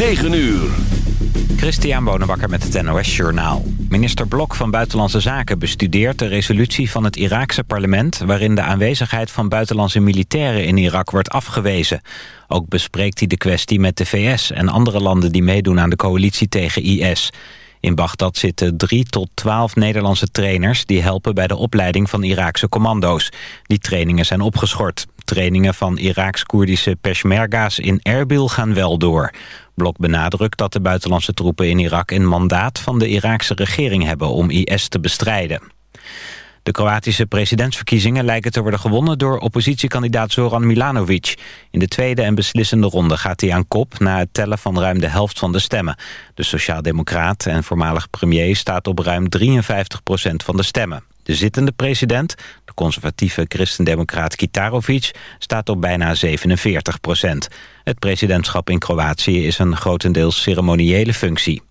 9 uur. Christian Bonenbakker met het NOS Journaal. Minister Blok van Buitenlandse Zaken bestudeert de resolutie van het Iraakse parlement... waarin de aanwezigheid van buitenlandse militairen in Irak wordt afgewezen. Ook bespreekt hij de kwestie met de VS en andere landen die meedoen aan de coalitie tegen IS. In Bagdad zitten 3 tot 12 Nederlandse trainers... die helpen bij de opleiding van Iraakse commando's. Die trainingen zijn opgeschort. Trainingen van Iraaks-Koerdische Peshmerga's in Erbil gaan wel door. Blok benadrukt dat de buitenlandse troepen in Irak... een mandaat van de Iraakse regering hebben om IS te bestrijden. De Kroatische presidentsverkiezingen lijken te worden gewonnen door oppositiekandidaat Zoran Milanovic. In de tweede en beslissende ronde gaat hij aan kop na het tellen van ruim de helft van de stemmen. De sociaaldemocraat en voormalig premier staat op ruim 53 procent van de stemmen. De zittende president, de conservatieve christendemocraat Kitarovic, staat op bijna 47 procent. Het presidentschap in Kroatië is een grotendeels ceremoniële functie.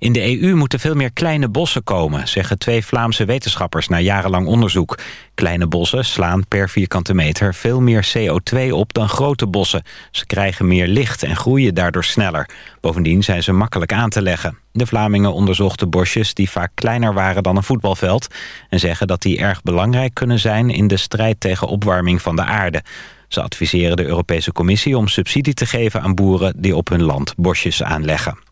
In de EU moeten veel meer kleine bossen komen, zeggen twee Vlaamse wetenschappers na jarenlang onderzoek. Kleine bossen slaan per vierkante meter veel meer CO2 op dan grote bossen. Ze krijgen meer licht en groeien daardoor sneller. Bovendien zijn ze makkelijk aan te leggen. De Vlamingen onderzochten bosjes die vaak kleiner waren dan een voetbalveld... en zeggen dat die erg belangrijk kunnen zijn in de strijd tegen opwarming van de aarde. Ze adviseren de Europese Commissie om subsidie te geven aan boeren die op hun land bosjes aanleggen.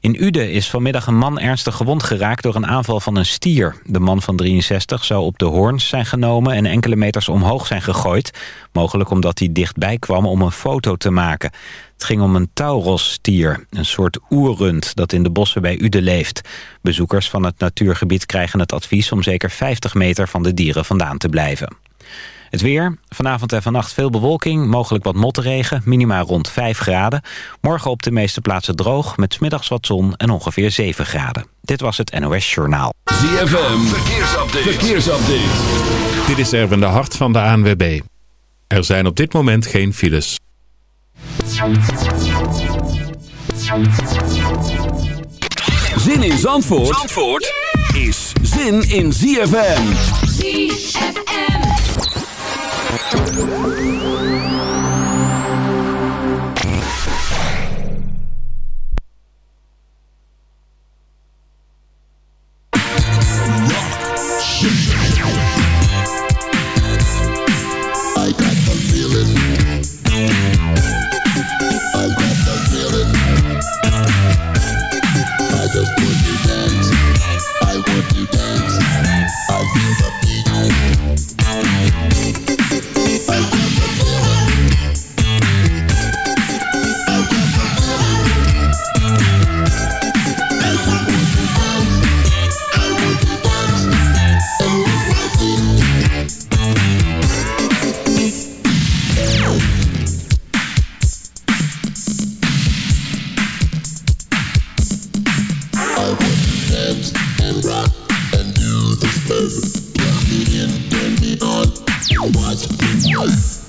In Uden is vanmiddag een man ernstig gewond geraakt door een aanval van een stier. De man van 63 zou op de hoorns zijn genomen en enkele meters omhoog zijn gegooid. Mogelijk omdat hij dichtbij kwam om een foto te maken. Het ging om een taurosstier, een soort oerrund dat in de bossen bij Uden leeft. Bezoekers van het natuurgebied krijgen het advies om zeker 50 meter van de dieren vandaan te blijven. Het weer. Vanavond en vannacht veel bewolking, mogelijk wat motregen, minima rond 5 graden. Morgen op de meeste plaatsen droog, met smiddags wat zon en ongeveer 7 graden. Dit was het NOS Journaal. ZFM, verkeersupdate. verkeersupdate. Dit is Erwin de Hart van de ANWB. Er zijn op dit moment geen files. Zin in Zandvoort, Zandvoort is zin in ZFM. ZFM. Thank you. What?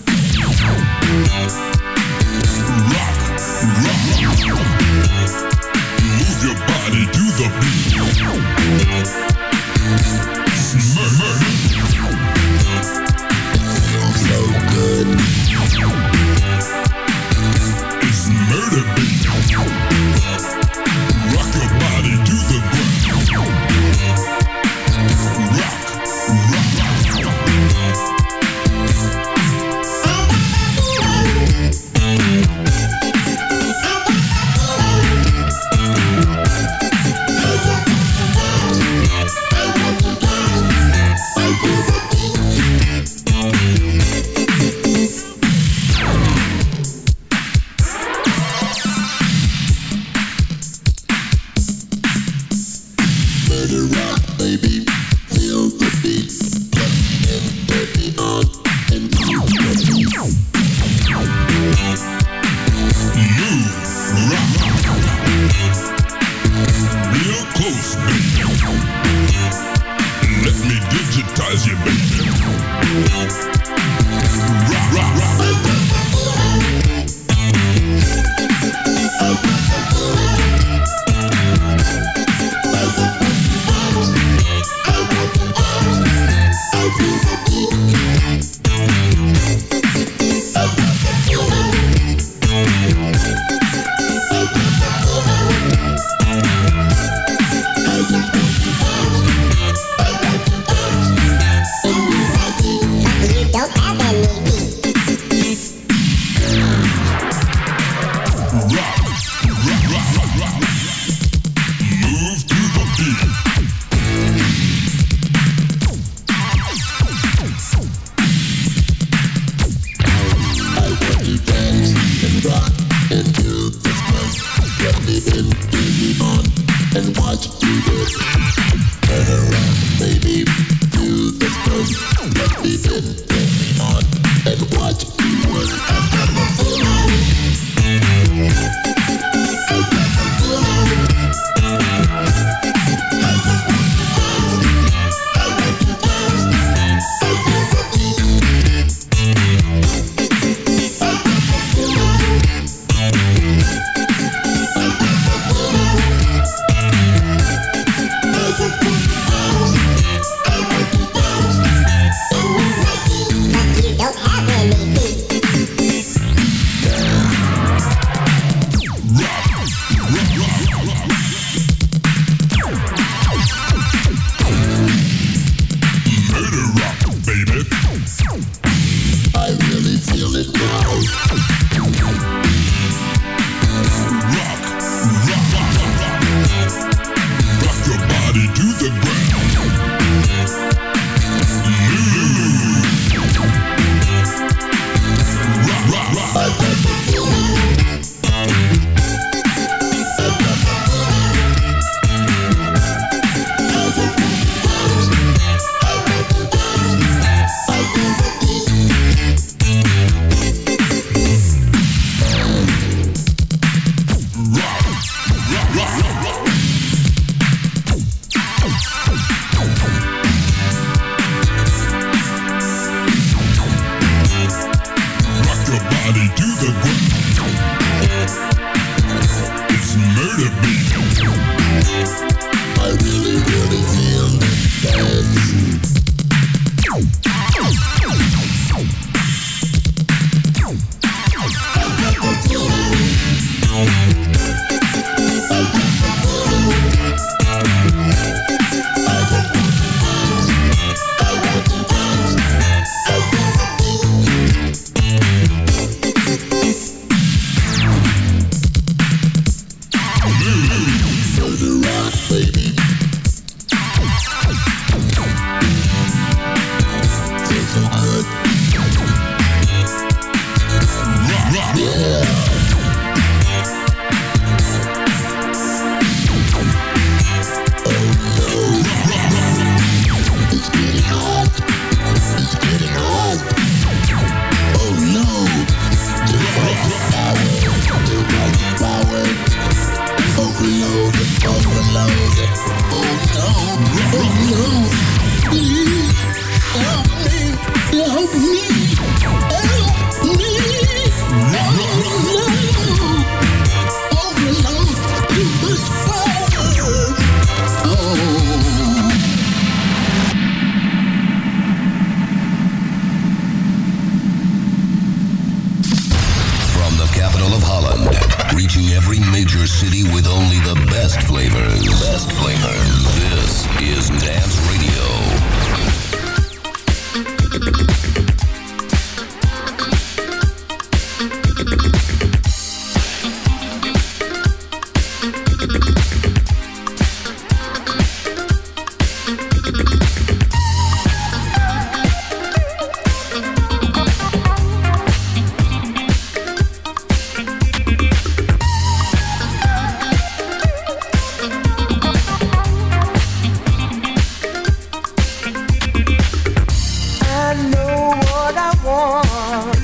I know what I want,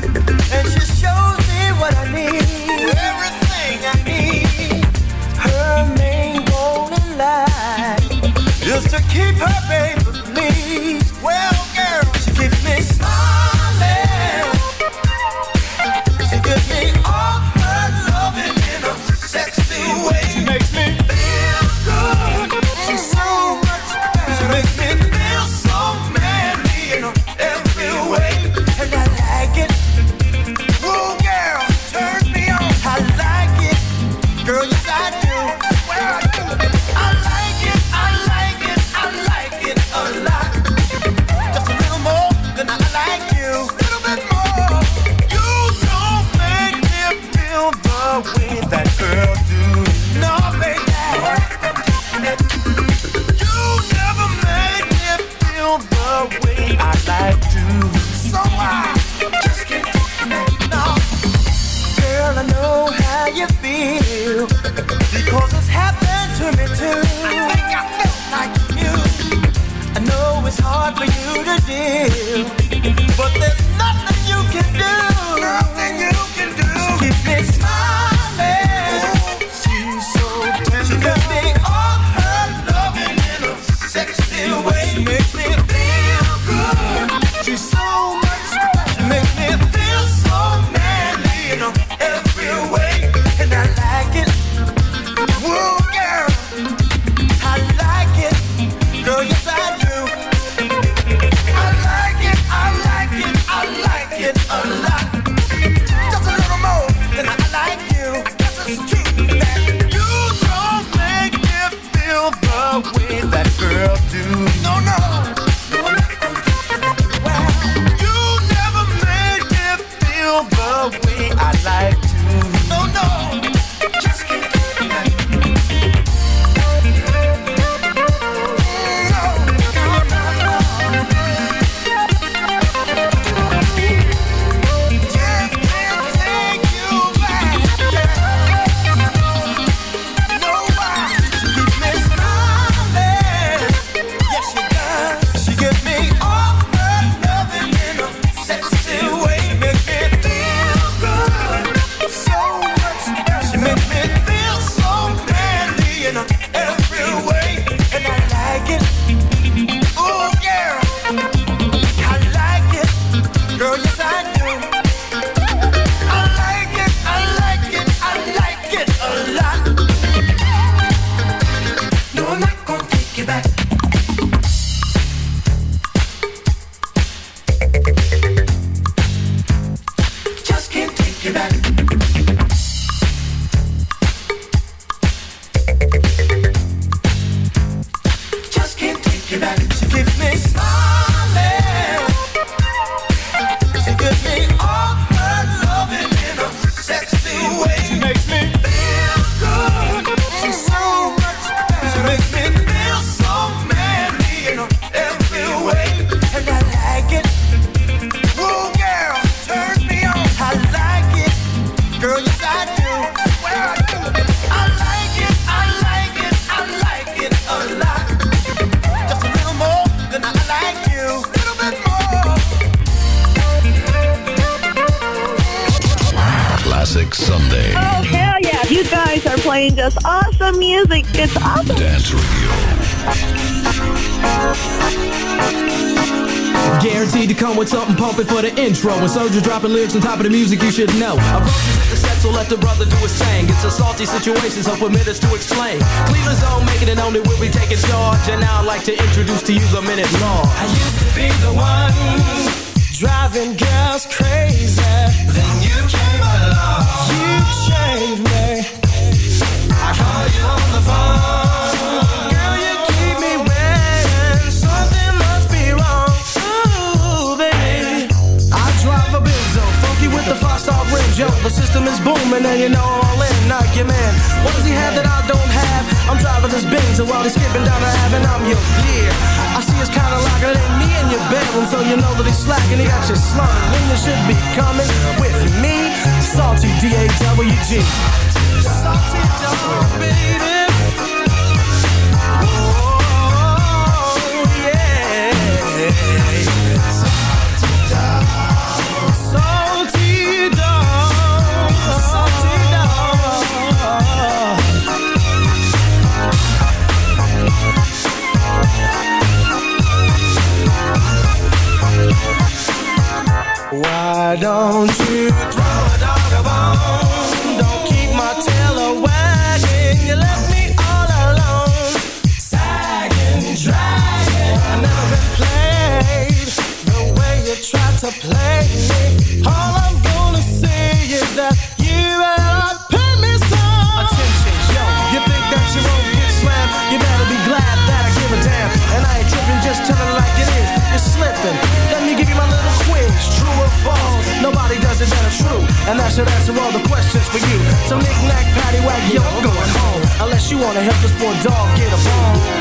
and she shows me what I need. Everything I need. Her main is to keep her baby. Classic Sunday. Oh, hell yeah. You guys are playing just awesome music. It's awesome. Dance Radio. When soldiers dropping lyrics on top of the music, you should know. Approaches at the set, so let the brother do his thing. It's a salty situation, so permit us to explain. Cleveland's own making it only will be taking charge. And now I'd like to introduce to you the Minute Law. I used to be the one driving girls crazy. Then you came along. You changed me. I call you on the phone. Yo, the system is booming and you know I'm all in, knock your man. What does he have that I don't have? I'm driving this Benz and while he's skipping down the avenue, I'm your gear. I see it's kinda like it ain't me in your bedroom, so you know that he's slacking, he got you slumming. When you should be coming with me, Salty D-A-W-G. Salty dog, baby. Oh, yeah. Don't you and that should answer all the questions for you. So knick knack, patty whack, yo, I'm going home. Unless you wanna help this poor dog get a bone.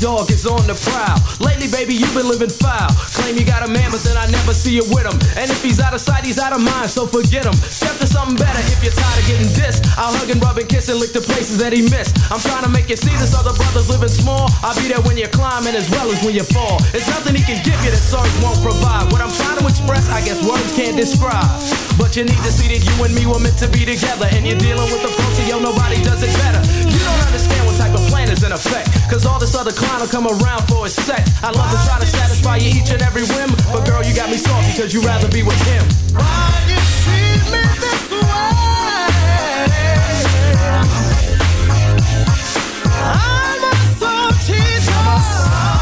Dog is on the prowl. Lately, baby, you've been living foul. Claim you got a man, but then I never see you with him. And if he's out of sight, he's out of mind, so forget him. Step to something better if you're tired of getting dissed. I'll hug and rub and kiss and lick the places that he missed. I'm trying to make you see this other brother's living small. I'll be there when you're climbing as well as when you fall. There's nothing he can give you that songs won't provide. What I'm trying to express, I guess words can't describe. But you need to see that you and me were meant to be together. And you're dealing with the folks, yo, nobody does it better. You don't understand type of plan is in effect. Cause all this other clown will come around for a sec. I love to try to satisfy you each and every whim. But girl, you got me soft because you'd rather be with him. Why you treat me this way? I'm a salty dog.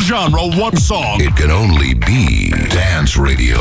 Genre one song. It can only be Dance Radio.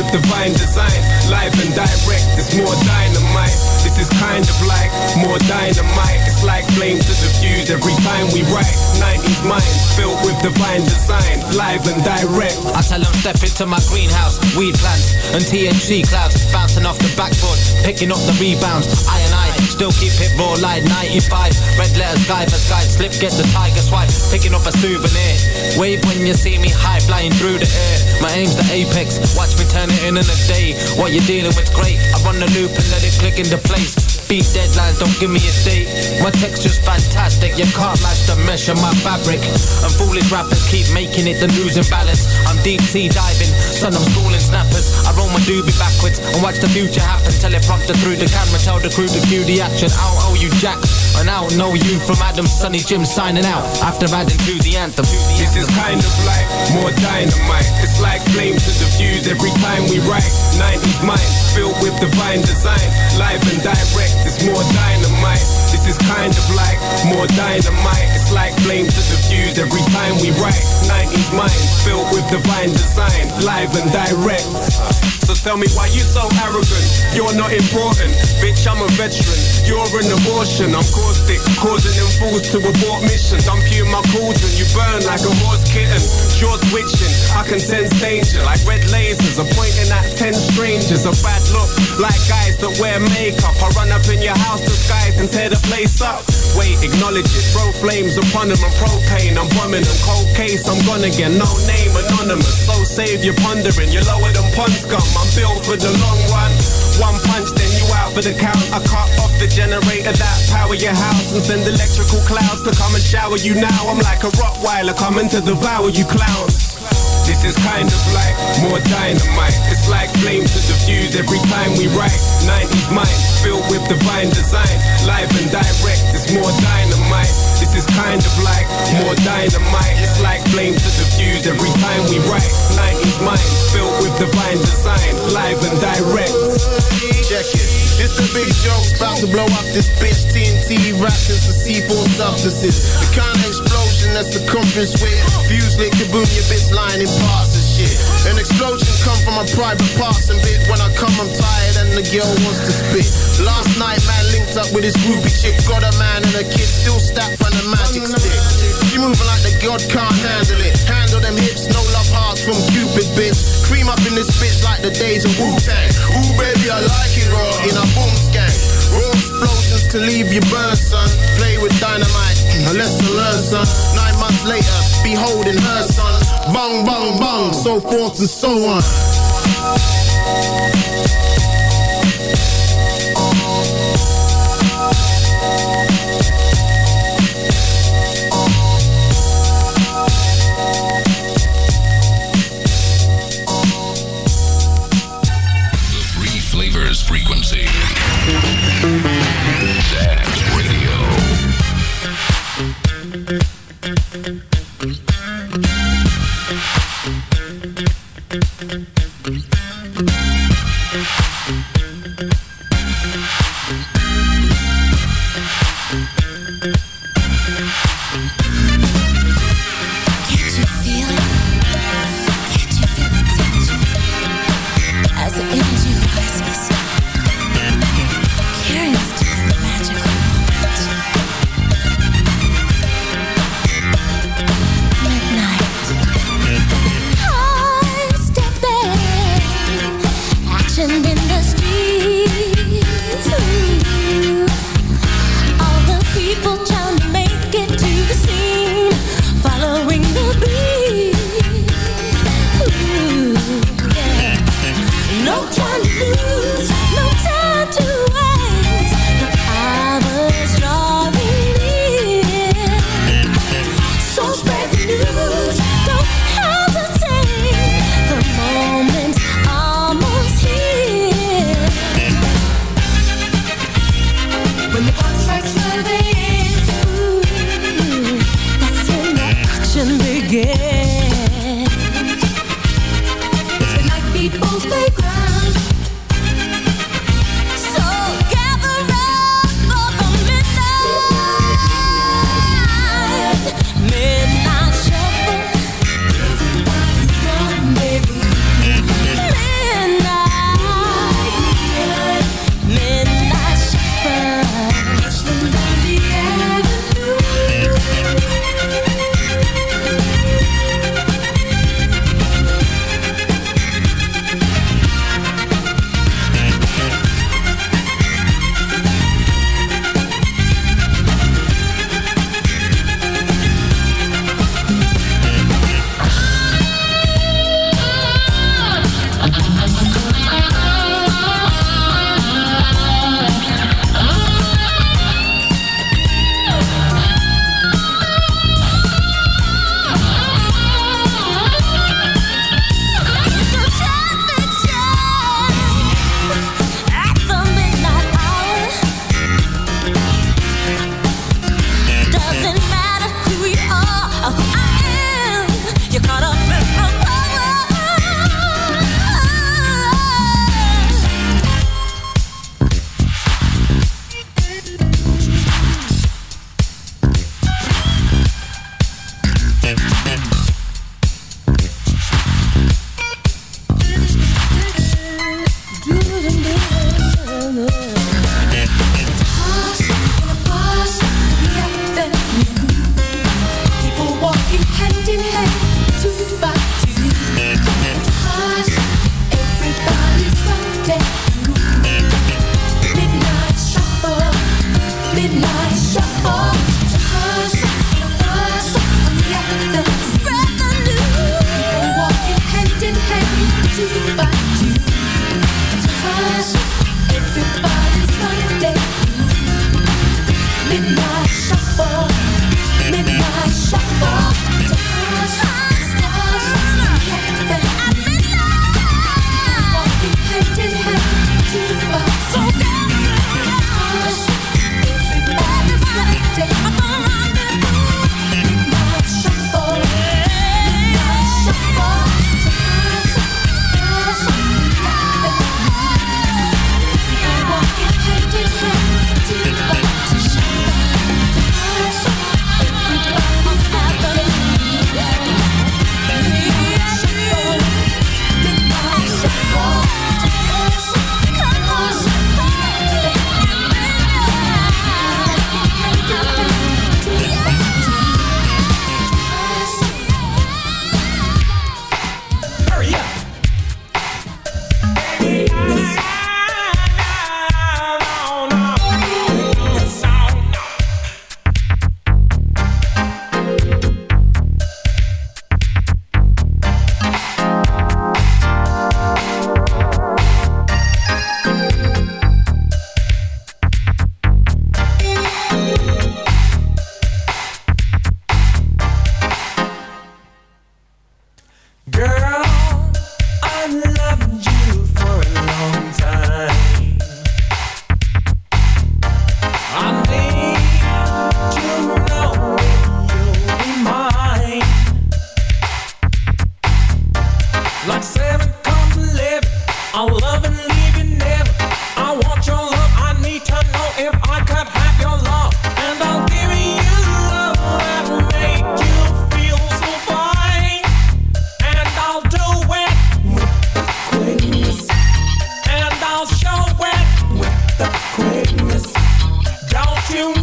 With divine design. Live and direct, it's more dynamite. This is kind of like more dynamite. It's like flames to diffuse every time we write. 90s mind, built with divine design. Live and direct. I tell them step into my greenhouse, weed plants and THC clouds bouncing off the backboard, picking up the rebounds. I and I still keep it raw like 95. Red letters, guide for guide, slip, get the tiger swipe, picking up a souvenir. Wave when you see me high, flying through the air. My aim's the apex, watch me turn it in in a day. What you're dealing with, great. I run the loop and let it click into place. Beat deadlines, don't give me a date. My texture's fantastic, you can't match the mesh of my fabric. And foolish rappers keep making it the losing balance. I'm deep sea diving, son, I'm schooling snappers. I roll my doobie backwards and watch the future happen. Teleprompter through the camera, tell the crew to cue the action. I don't owe you jack, and I don't know you from Adam, Sunny Jim signing out after adding to the anthem. This is kind of like more dynamite. It's like flames to diffuse every time we write. 90s mind, filled with divine design. Live and direct it's more dynamite. This is kind of like more dynamite. It's like flames to diffuse every time we write. 90s mind, filled with divine design, live and direct. So tell me why you so arrogant? You're not important, bitch. I'm a veteran. You're an abortion. I'm caustic, causing them fools to abort mission. Dump you my cauldron, you burn like a horse kitten. Jaws twitching, I can sense danger like red lasers. are pointing at ten strangers. A bad look, like guys that wear makeup. I run up in your house disguised and tear the place up. Wait, acknowledge it. Throw flames upon them and propane. I'm bombing them. Cold case, I'm gone again. No name, anonymous. So save your pondering. You're lower than pond scum. I'm built for the long run. One punch, then you out for the count. I cut off the generator that power your house and send electrical clouds to come and shower you now. I'm like a Rottweiler coming to devour you clowns. This is kind of like more dynamite. It's like flames to diffuse every time we write. 90s mind, filled with divine design. Live and direct, it's more dynamite. This is kind of like more dynamite. It's like flames to diffuse every time we write. 90s mind, filled with divine design. Live and direct. Check it. It's the big jokes about to blow up this bitch. TNT in some C4 substances. The kind of explosion that's the circumference with. Fuse lit kaboom, your bitch lying in parts shit. An explosion come from my private parts and bit. When I come, I'm tired and the girl wants to spit. Last night, man linked up with his groupie chick. Got a man and a kid still stacked on a magic stick. She moving like the god can't handle it. Handle them hips, no love hearts from Cupid, bitch. Cream up in this bitch like the days of Wu-Tang. Ooh, baby, I like it raw in a boom skank. Raw explosions to leave you burn, son. Play with dynamite, a lesson learned, son. Nine months later, be holding her, son. Bang, bang, bang, so forth and so on. you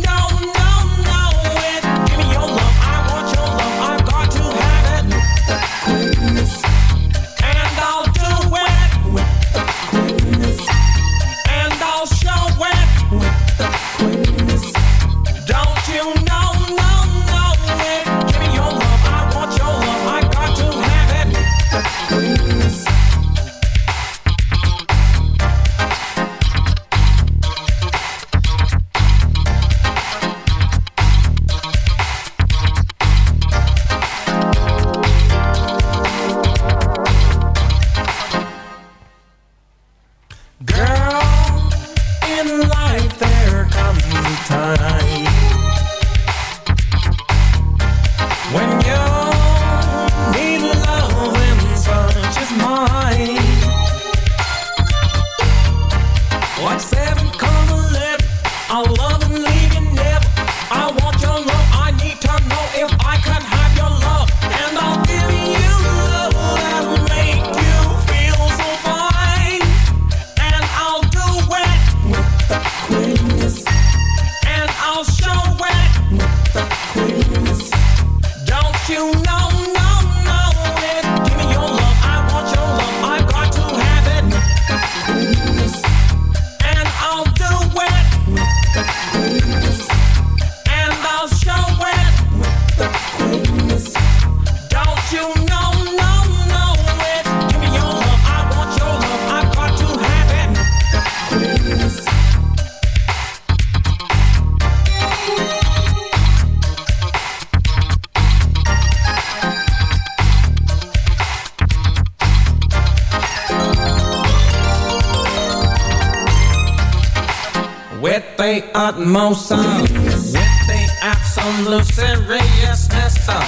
utmost of with the absolute seriousness of.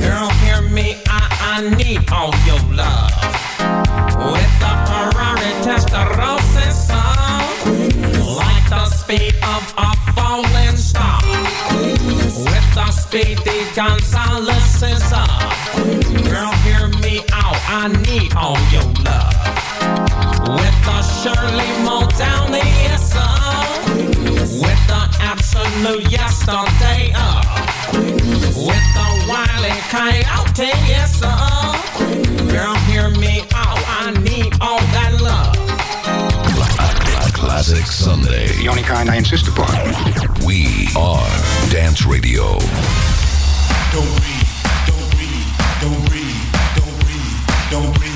Girl hear me I, I need all your love. With the Ferrari testarossa like the speed of a falling star. With the Speedy Gonzales is up. Girl hear me out I need all your love. With the Shirley with the absolute yesterday uh, with the wily coyote yes uh, girl hear me out I need all that love. Classic Sunday. The only kind I insist upon. We are Dance Radio. Don't breathe don't breathe don't breathe don't breathe don't breathe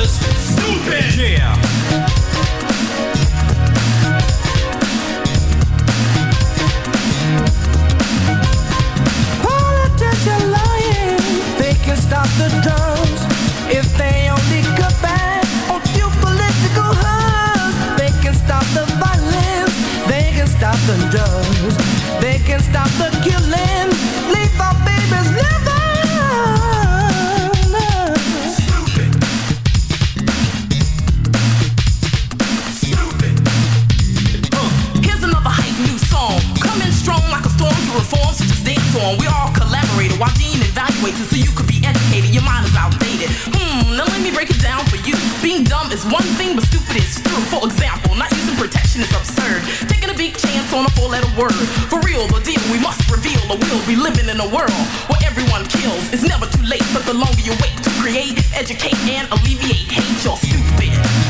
dollars. Stupid. Yeah. Politicians lying. They can stop the drums if they only cut back on few political hubs. They can stop the violence. They can stop the drugs. They can stop the guilt. this through. For example, not using protection is absurd. Taking a big chance on a four-letter word. For real, the deal we must reveal, or we'll be living in a world where everyone kills. It's never too late, but the longer you wait to create, educate, and alleviate hate, you're stupid.